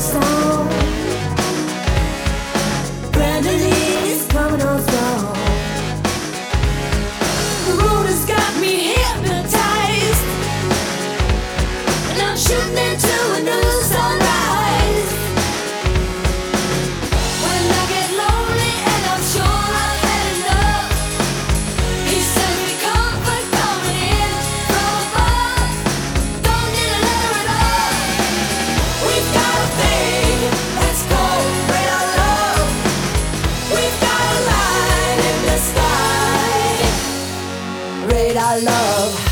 inside love.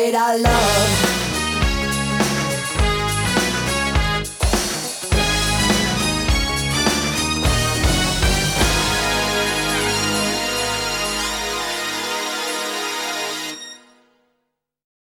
afraid I love.